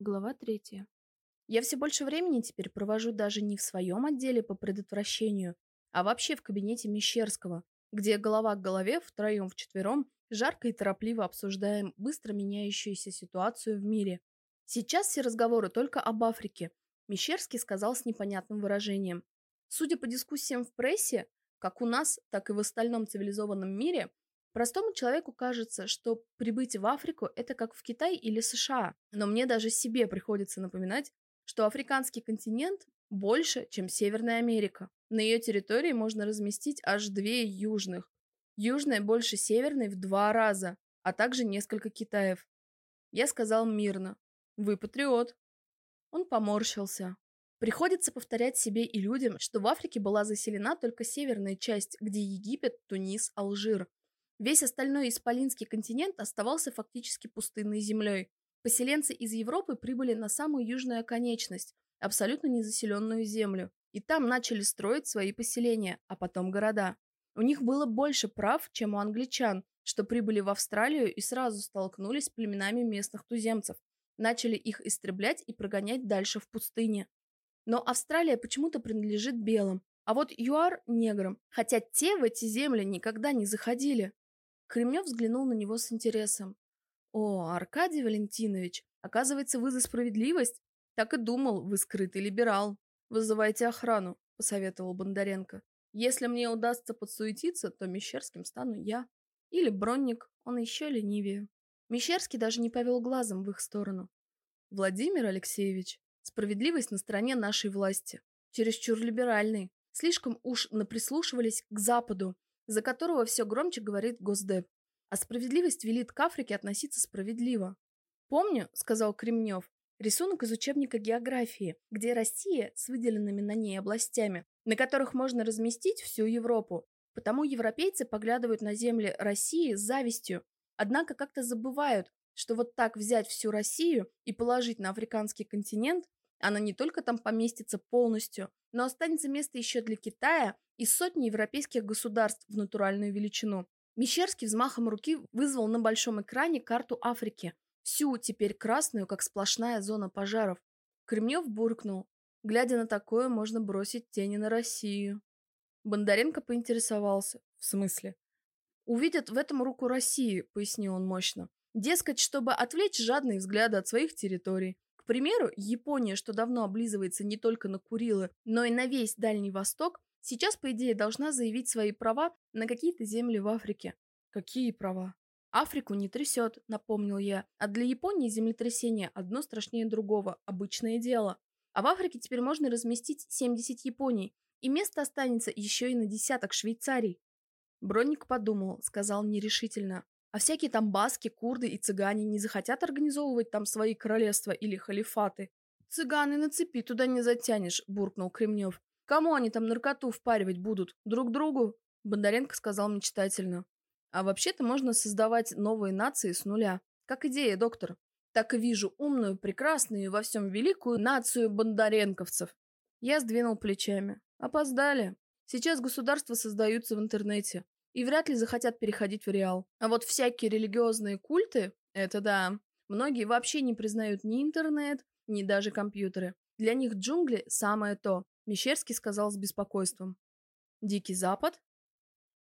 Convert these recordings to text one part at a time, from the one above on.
Глава третья. Я все больше времени теперь провожу даже не в своем отделе по предотвращению, а вообще в кабинете Мещерского, где голова к голове, втроем-вчетвером, жарко и торопливо обсуждаем быстро меняющуюся ситуацию в мире. Сейчас все разговоры только об Африке, Мещерский сказал с непонятным выражением. Судя по дискуссиям в прессе, как у нас, так и в остальном цивилизованном мире, простому человеку кажется, что прибыть в Африку – это как в Китай или США. Но мне даже себе приходится напоминать, что африканский континент больше, чем Северная Америка. На ее территории можно разместить аж две южных. Южная больше северной в два раза, а также несколько Китаев. Я сказал мирно. Вы патриот. Он поморщился. Приходится повторять себе и людям, что в Африке была заселена только северная часть, где Египет, Тунис, Алжир. Весь остальной исполинский континент оставался фактически пустынной землей. Поселенцы из Европы прибыли на самую южную оконечность, абсолютно незаселенную землю, и там начали строить свои поселения, а потом города. У них было больше прав, чем у англичан, что прибыли в Австралию и сразу столкнулись с племенами местных туземцев, начали их истреблять и прогонять дальше в пустыне. Но Австралия почему-то принадлежит белым, а вот ЮАР – неграм, хотя те в эти земли никогда не заходили. Кремнев взглянул на него с интересом. «О, Аркадий Валентинович, оказывается, вы за справедливость? Так и думал, вы скрытый либерал. Вызывайте охрану», – посоветовал Бондаренко. «Если мне удастся подсуетиться, то Мещерским стану я. Или Бронник, он еще ленивее». Мещерский даже не повел глазом в их сторону. «Владимир Алексеевич, Справедливость на стороне нашей власти. Чересчур либеральный. Слишком уж наприслушивались к Западу, за которого все громче говорит Госдеп. А справедливость велит к Африке относиться справедливо. «Помню», — сказал Кремнев, рисунок из учебника географии, где Россия с выделенными на ней областями, на которых можно разместить всю Европу. Потому европейцы поглядывают на земли России с завистью, однако как-то забывают, что вот так взять всю Россию и положить на африканский континент она не только там поместится полностью, но останется место еще для Китая и сотни европейских государств в натуральную величину. Мещерский взмахом руки вызвал на большом экране карту Африки, всю теперь красную, как сплошная зона пожаров. Кремнев буркнул. Глядя на такое, можно бросить тени на Россию. Бондаренко поинтересовался. В смысле? «Увидят в этом руку России», — пояснил он мощно. «Дескать, чтобы отвлечь жадные взгляды от своих территорий примеру, Япония, что давно облизывается не только на Курилы, но и на весь Дальний Восток, сейчас, по идее, должна заявить свои права на какие-то земли в Африке. Какие права? Африку не трясет, напомнил я, а для Японии землетрясение одно страшнее другого, обычное дело. А в Африке теперь можно разместить 70 Японий, и место останется еще и на десяток Швейцарий. Бронник подумал, сказал нерешительно. А всякие там баски, курды и цыгане не захотят организовывать там свои королевства или халифаты. Цыганы на цепи туда не затянешь, буркнул Кремнев. Кому они там наркоту впаривать будут? Друг другу? Бондаренко сказал мечтательно. А вообще-то можно создавать новые нации с нуля. Как идея, доктор. Так и вижу умную, прекрасную и во всем великую нацию бондаренковцев. Я сдвинул плечами. Опоздали. Сейчас государства создаются в интернете и вряд ли захотят переходить в реал. А вот всякие религиозные культы – это да. Многие вообще не признают ни интернет, ни даже компьютеры. Для них джунгли – самое то, Мещерский сказал с беспокойством. Дикий Запад?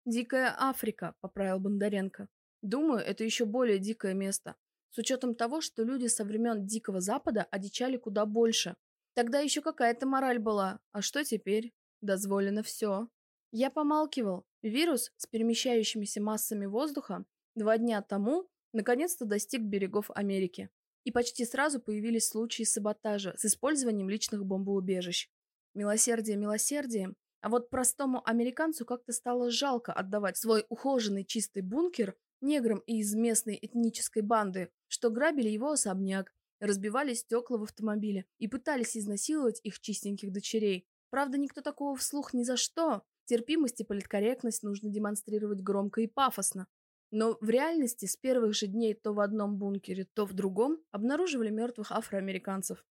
Дикая Африка, поправил Бондаренко. Думаю, это еще более дикое место. С учетом того, что люди со времен Дикого Запада одичали куда больше. Тогда еще какая-то мораль была. А что теперь? Дозволено все. Я помалкивал, Вирус с перемещающимися массами воздуха два дня тому наконец-то достиг берегов Америки. И почти сразу появились случаи саботажа с использованием личных бомбоубежищ. Милосердие милосердием, а вот простому американцу как-то стало жалко отдавать свой ухоженный чистый бункер неграм из местной этнической банды, что грабили его особняк, разбивали стекла в автомобиле и пытались изнасиловать их чистеньких дочерей. Правда, никто такого вслух ни за что, Терпимость и политкорректность нужно демонстрировать громко и пафосно. Но в реальности с первых же дней то в одном бункере, то в другом обнаруживали мертвых афроамериканцев.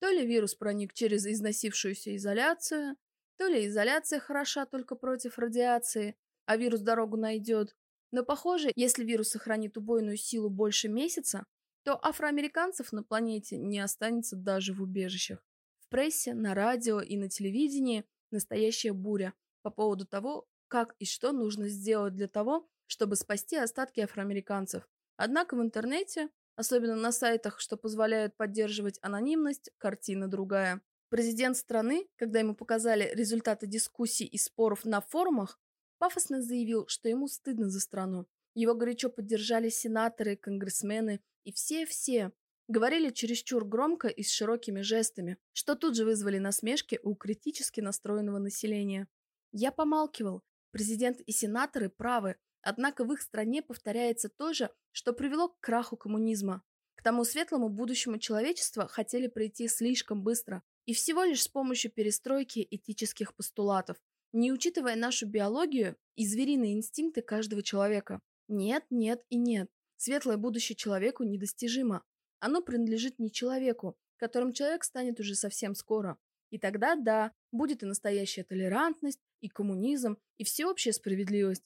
То ли вирус проник через износившуюся изоляцию, то ли изоляция хороша только против радиации, а вирус дорогу найдет. Но похоже, если вирус сохранит убойную силу больше месяца, то афроамериканцев на планете не останется даже в убежищах. В прессе, на радио и на телевидении настоящая буря по поводу того, как и что нужно сделать для того, чтобы спасти остатки афроамериканцев. Однако в интернете, особенно на сайтах, что позволяют поддерживать анонимность, картина другая. Президент страны, когда ему показали результаты дискуссий и споров на форумах, пафосно заявил, что ему стыдно за страну. Его горячо поддержали сенаторы, конгрессмены и все-все. Говорили чересчур громко и с широкими жестами, что тут же вызвали насмешки у критически настроенного населения. Я помалкивал. Президент и сенаторы правы, однако в их стране повторяется то же, что привело к краху коммунизма. К тому светлому будущему человечества хотели прийти слишком быстро, и всего лишь с помощью перестройки этических постулатов, не учитывая нашу биологию и звериные инстинкты каждого человека. Нет, нет и нет. Светлое будущее человеку недостижимо. Оно принадлежит не человеку, которым человек станет уже совсем скоро. И тогда, да, будет и настоящая толерантность, и коммунизм, и всеобщая справедливость.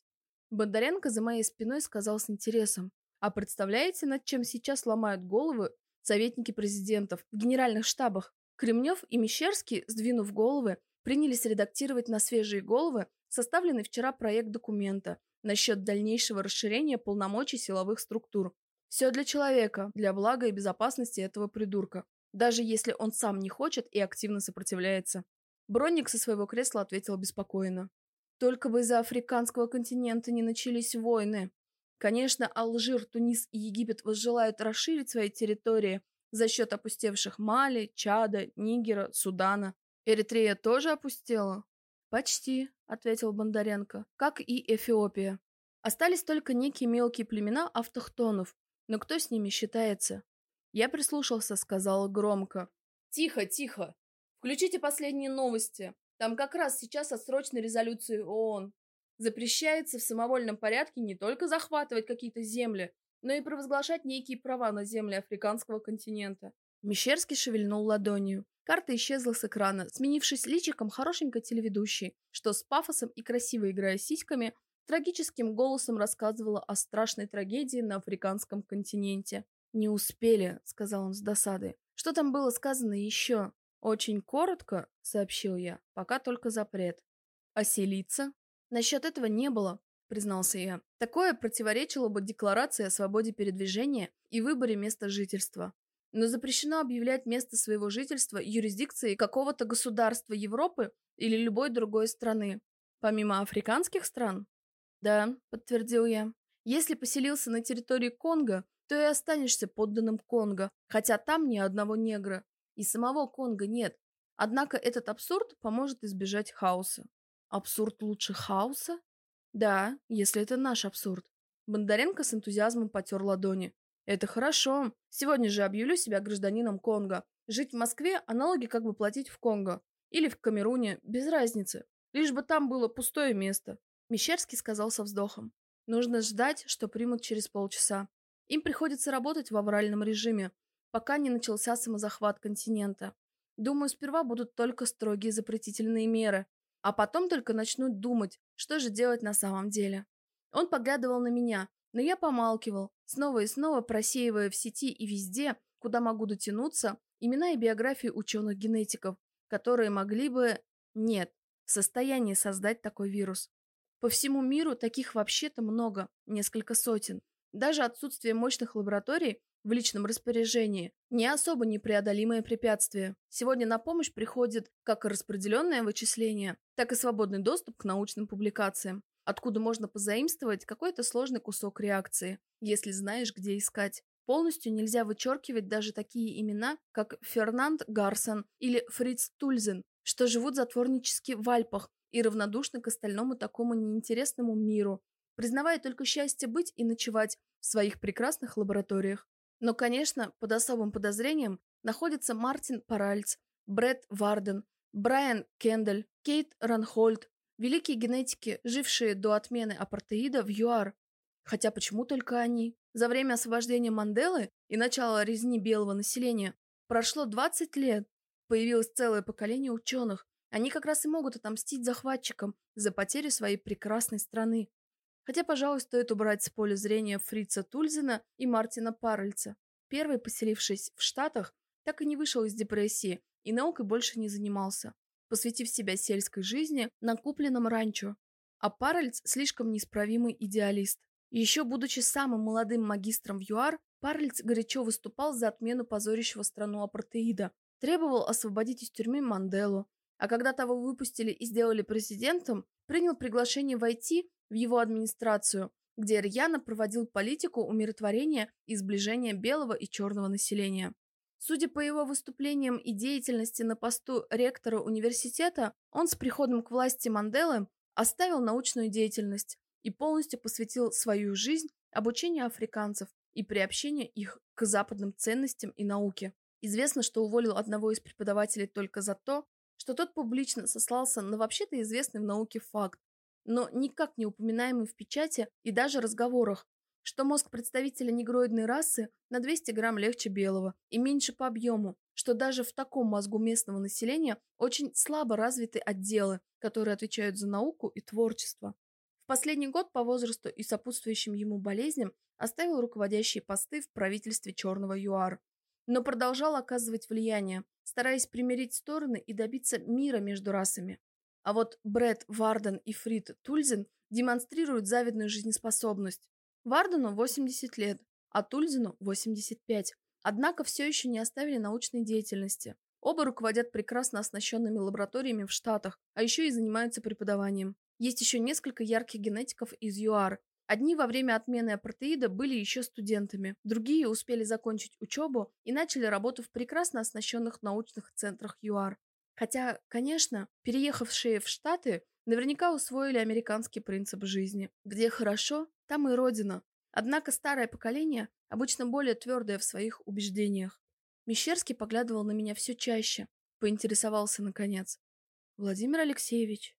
Бондаренко за моей спиной сказал с интересом. А представляете, над чем сейчас ломают головы советники президентов в генеральных штабах? Кремнев и Мещерский, сдвинув головы, принялись редактировать на свежие головы составленный вчера проект документа насчет дальнейшего расширения полномочий силовых структур. Все для человека, для блага и безопасности этого придурка, даже если он сам не хочет и активно сопротивляется. Бронник со своего кресла ответил беспокойно. Только бы из-за африканского континента не начались войны. Конечно, Алжир, Тунис и Египет возжелают расширить свои территории, за счет опустевших Мали, Чада, Нигера, Судана. Эритрея тоже опустела? Почти, ответил Бондаренко, как и Эфиопия. Остались только некие мелкие племена автохтонов, но кто с ними считается? Я прислушался, сказала громко. Тихо, тихо. Включите последние новости. Там как раз сейчас от срочной резолюции ООН. Запрещается в самовольном порядке не только захватывать какие-то земли, но и провозглашать некие права на земли африканского континента. Мещерский шевельнул ладонью. Карта исчезла с экрана, сменившись личиком хорошенькой телеведущей, что с пафосом и красиво играя сиськами, трагическим голосом рассказывала о страшной трагедии на африканском континенте. «Не успели», — сказал он с досадой. «Что там было сказано еще?» «Очень коротко», — сообщил я, — «пока только запрет». «Оселиться?» «Насчет этого не было признался я. Такое противоречило бы декларации о свободе передвижения и выборе места жительства. Но запрещено объявлять место своего жительства юрисдикцией какого-то государства Европы или любой другой страны, помимо африканских стран? Да, подтвердил я. Если поселился на территории Конго, то и останешься подданным Конго, хотя там ни одного негра. И самого Конго нет. Однако этот абсурд поможет избежать хаоса. Абсурд лучше хаоса? Да, если это наш абсурд. Бондаренко с энтузиазмом потер ладони. Это хорошо. Сегодня же объявлю себя гражданином Конго. Жить в Москве – аналоги как бы платить в Конго. Или в Камеруне, без разницы. Лишь бы там было пустое место. Мещерский сказал со вздохом. Нужно ждать, что примут через полчаса. Им приходится работать в авральном режиме, пока не начался самозахват континента. Думаю, сперва будут только строгие запретительные меры, а потом только начнут думать, что же делать на самом деле. Он поглядывал на меня, но я помалкивал, снова и снова просеивая в сети и везде, куда могу дотянуться, имена и биографии ученых-генетиков, которые могли бы, нет, в состоянии создать такой вирус. По всему миру таких вообще-то много, несколько сотен. Даже отсутствие мощных лабораторий в личном распоряжении не особо непреодолимое препятствие. Сегодня на помощь приходит как распределенное вычисление, так и свободный доступ к научным публикациям, откуда можно позаимствовать какой-то сложный кусок реакции, если знаешь, где искать. Полностью нельзя вычеркивать даже такие имена, как Фернанд Гарсон или Фриц Тульзен, что живут затворнически в Альпах и равнодушны к остальному такому неинтересному миру, признавая только счастье быть и ночевать в своих прекрасных лабораториях. Но, конечно, под особым подозрением находятся Мартин Паральц, Брэд Варден, Брайан Кендель, Кейт Ранхольд, великие генетики, жившие до отмены апартеида в ЮАР. Хотя почему только они? За время освобождения Манделы и начала резни белого населения прошло 20 лет. Появилось целое поколение ученых. Они как раз и могут отомстить захватчикам за потерю своей прекрасной страны. Хотя, пожалуй, стоит убрать с поля зрения Фрица Тульзена и Мартина Парельца. первый поселившись в Штатах, так и не вышел из депрессии и наукой больше не занимался, посвятив себя сельской жизни на купленном ранчо. А Паральц слишком неисправимый идеалист. Еще будучи самым молодым магистром в ЮАР, Парлиц горячо выступал за отмену позорящего страну апартеида, требовал освободить из тюрьмы Манделу, а когда того выпустили и сделали президентом, принял приглашение войти в его администрацию, где рьяно проводил политику умиротворения и сближения белого и черного населения. Судя по его выступлениям и деятельности на посту ректора университета, он с приходом к власти Манделы оставил научную деятельность и полностью посвятил свою жизнь обучению африканцев и приобщению их к западным ценностям и науке. Известно, что уволил одного из преподавателей только за то, что тот публично сослался на вообще-то известный в науке факт, но никак не упоминаемый в печати и даже разговорах, что мозг представителя негроидной расы на 200 грамм легче белого и меньше по объему, что даже в таком мозгу местного населения очень слабо развиты отделы, которые отвечают за науку и творчество. В последний год по возрасту и сопутствующим ему болезням оставил руководящие посты в правительстве Черного ЮАР, но продолжал оказывать влияние, стараясь примирить стороны и добиться мира между расами. А вот Брэд Варден и Фрид Тульзен демонстрируют завидную жизнеспособность. Вардену 80 лет, а Тульзену 85. Однако все еще не оставили научной деятельности. Оба руководят прекрасно оснащенными лабораториями в Штатах, а еще и занимаются преподаванием. Есть еще несколько ярких генетиков из ЮАР, Одни во время отмены апартеида были еще студентами, другие успели закончить учебу и начали работу в прекрасно оснащенных научных центрах ЮАР. Хотя, конечно, переехавшие в Штаты наверняка усвоили американский принцип жизни. Где хорошо, там и родина. Однако старое поколение обычно более твердое в своих убеждениях. Мещерский поглядывал на меня все чаще, поинтересовался наконец. «Владимир Алексеевич?»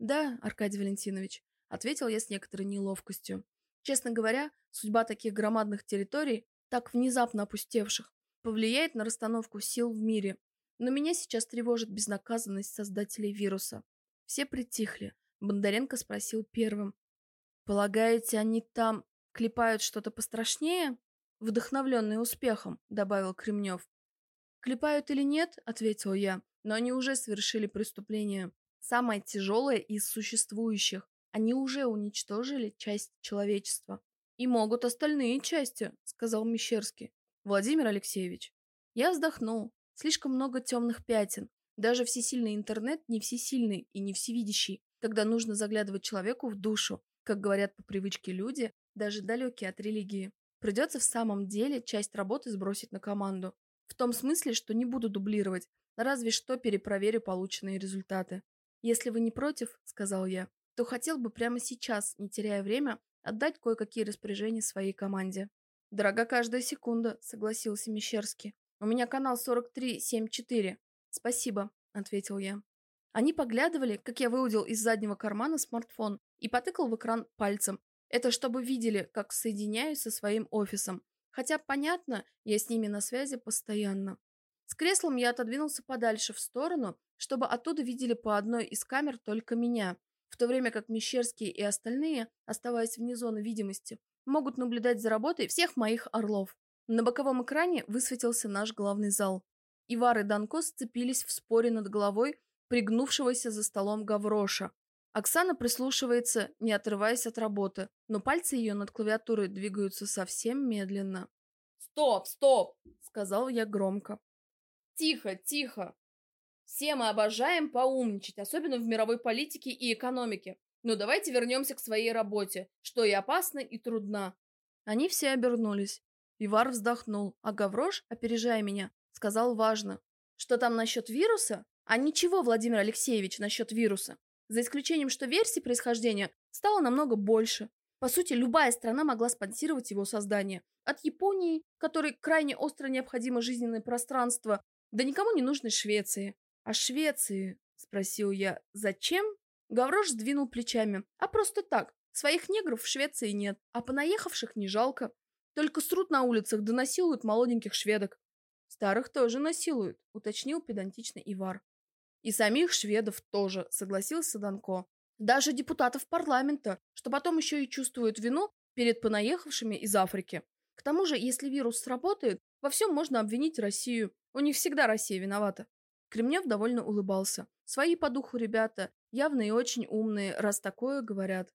«Да, Аркадий Валентинович ответил я с некоторой неловкостью. Честно говоря, судьба таких громадных территорий, так внезапно опустевших, повлияет на расстановку сил в мире. Но меня сейчас тревожит безнаказанность создателей вируса. Все притихли. Бондаренко спросил первым. «Полагаете, они там клепают что-то пострашнее?» «Вдохновленные успехом», — добавил Кремнев. «Клепают или нет?» — ответил я. «Но они уже совершили преступление. Самое тяжелое из существующих. Они уже уничтожили часть человечества. И могут остальные части, сказал Мещерский. Владимир Алексеевич. Я вздохнул. Слишком много темных пятен. Даже всесильный интернет не всесильный и не всевидящий, когда нужно заглядывать человеку в душу, как говорят по привычке люди, даже далекие от религии. Придется в самом деле часть работы сбросить на команду. В том смысле, что не буду дублировать, разве что перепроверю полученные результаты. «Если вы не против», — сказал я, то хотел бы прямо сейчас, не теряя время, отдать кое-какие распоряжения своей команде. «Дорога каждая секунда», — согласился Мещерский. «У меня канал 4374». «Спасибо», — ответил я. Они поглядывали, как я выудил из заднего кармана смартфон и потыкал в экран пальцем. Это чтобы видели, как соединяюсь со своим офисом. Хотя, понятно, я с ними на связи постоянно. С креслом я отодвинулся подальше в сторону, чтобы оттуда видели по одной из камер только меня — в то время как Мещерский и остальные, оставаясь вне зоны видимости, могут наблюдать за работой всех моих орлов. На боковом экране высветился наш главный зал. Ивар и Данко сцепились в споре над головой пригнувшегося за столом Гавроша. Оксана прислушивается, не отрываясь от работы, но пальцы ее над клавиатурой двигаются совсем медленно. «Стоп, стоп!» — сказал я громко. «Тихо, тихо!» Все мы обожаем поумничать, особенно в мировой политике и экономике. Но давайте вернемся к своей работе, что и опасно, и трудно. Они все обернулись. Ивар вздохнул, а Гаврош, опережая меня, сказал важно. Что там насчет вируса? А ничего, Владимир Алексеевич, насчет вируса. За исключением, что версий происхождения стало намного больше. По сути, любая страна могла спонсировать его создание. От Японии, которой крайне остро необходимо жизненное пространство, до никому не нужной Швеции. «А Швеции?» — спросил я. «Зачем?» Гаврош сдвинул плечами. «А просто так. Своих негров в Швеции нет, а понаехавших не жалко. Только срут на улицах да насилуют молоденьких шведок». «Старых тоже насилуют», — уточнил педантично Ивар. «И самих шведов тоже», — согласился Данко. «Даже депутатов парламента, что потом еще и чувствуют вину перед понаехавшими из Африки. К тому же, если вирус сработает, во всем можно обвинить Россию. У них всегда Россия виновата. Кремнев довольно улыбался. Свои по духу ребята, явно и очень умные, раз такое говорят.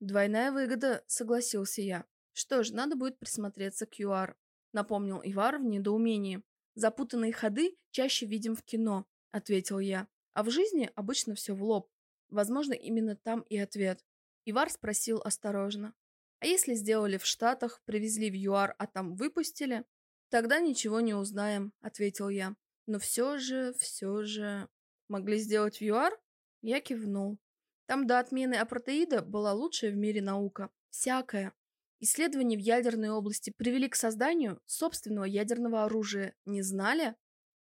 Двойная выгода, согласился я. Что ж, надо будет присмотреться к ЮАР, напомнил Ивар в недоумении. Запутанные ходы чаще видим в кино, ответил я. А в жизни обычно все в лоб. Возможно, именно там и ответ. Ивар спросил осторожно. А если сделали в Штатах, привезли в ЮАР, а там выпустили? Тогда ничего не узнаем, ответил я. Но все же, все же... Могли сделать в? Я кивнул. Там до отмены апартеида была лучшая в мире наука. Всякая. Исследования в ядерной области привели к созданию собственного ядерного оружия. Не знали?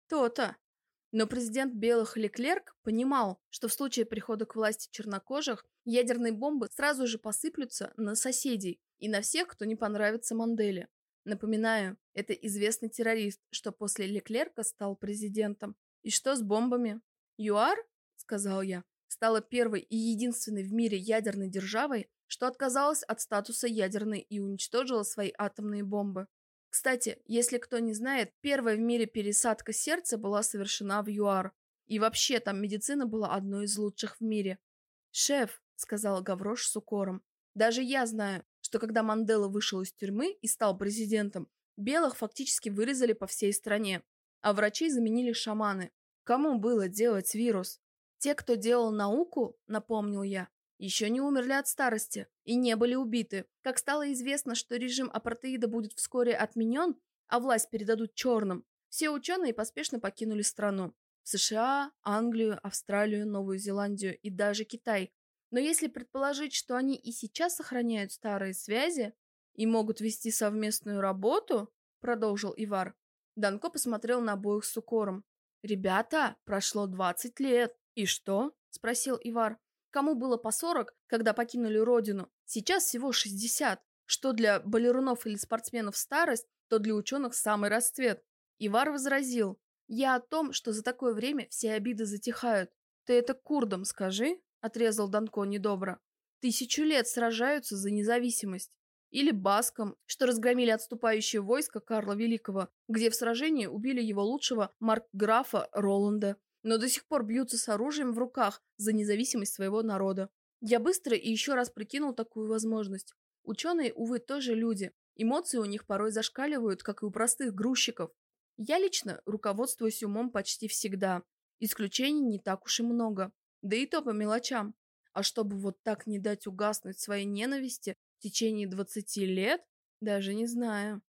То-то. Но президент Белых Леклерк понимал, что в случае прихода к власти чернокожих ядерные бомбы сразу же посыплются на соседей и на всех, кто не понравится Манделе. Напоминаю, это известный террорист, что после Леклерка стал президентом. И что с бомбами? ЮАР, сказал я, стала первой и единственной в мире ядерной державой, что отказалась от статуса ядерной и уничтожила свои атомные бомбы. Кстати, если кто не знает, первая в мире пересадка сердца была совершена в ЮАР. И вообще там медицина была одной из лучших в мире. «Шеф», — сказал Гаврош с укором, — «даже я знаю, что когда Мандела вышел из тюрьмы и стал президентом, белых фактически вырезали по всей стране, а врачей заменили шаманы. Кому было делать вирус? Те, кто делал науку, напомнил я, еще не умерли от старости и не были убиты. Как стало известно, что режим апартеида будет вскоре отменен, а власть передадут черным, все ученые поспешно покинули страну. В США, Англию, Австралию, Новую Зеландию и даже Китай. Но если предположить, что они и сейчас сохраняют старые связи и могут вести совместную работу, продолжил Ивар, Данко посмотрел на обоих с укором. «Ребята, прошло 20 лет. И что?» – спросил Ивар. Кому было по 40, когда покинули родину, сейчас всего 60. Что для балерунов или спортсменов старость, то для ученых самый расцвет. Ивар возразил, я о том, что за такое время все обиды затихают. Ты это курдам скажи, отрезал Данко недобро. Тысячу лет сражаются за независимость. Или баскам, что разгромили отступающее войско Карла Великого, где в сражении убили его лучшего маркграфа Роланда но до сих пор бьются с оружием в руках за независимость своего народа. Я быстро и еще раз прикинул такую возможность. Ученые, увы, тоже люди. Эмоции у них порой зашкаливают, как и у простых грузчиков. Я лично руководствуюсь умом почти всегда. Исключений не так уж и много. Да и то по мелочам. А чтобы вот так не дать угаснуть своей ненависти в течение 20 лет, даже не знаю.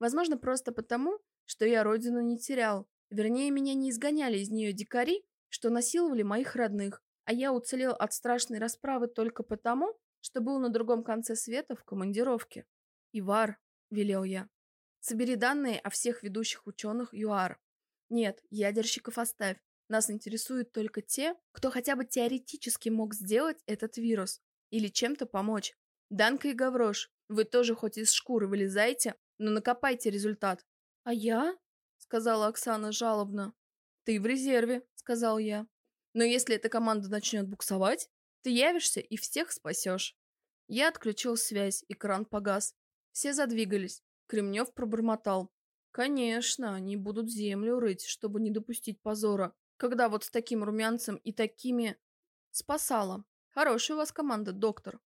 Возможно, просто потому, что я родину не терял, Вернее, меня не изгоняли из нее дикари, что насиловали моих родных, а я уцелел от страшной расправы только потому, что был на другом конце света в командировке. «Ивар», — велел я, — «собери данные о всех ведущих ученых ЮАР. Нет, ядерщиков оставь. Нас интересуют только те, кто хотя бы теоретически мог сделать этот вирус или чем-то помочь. Данка и Гаврош, вы тоже хоть из шкуры вылезайте, но накопайте результат. А я? сказала Оксана жалобно. «Ты в резерве», — сказал я. «Но если эта команда начнет буксовать, ты явишься и всех спасешь». Я отключил связь, экран погас. Все задвигались. Кремнев пробормотал. «Конечно, они будут землю рыть, чтобы не допустить позора. Когда вот с таким румянцем и такими...» «Спасала. Хорошая у вас команда, доктор».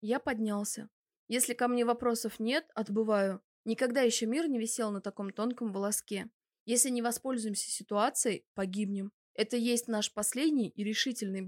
Я поднялся. Если ко мне вопросов нет, отбываю. Никогда еще мир не висел на таком тонком волоске. Если не воспользуемся ситуацией, погибнем. Это есть наш последний и решительный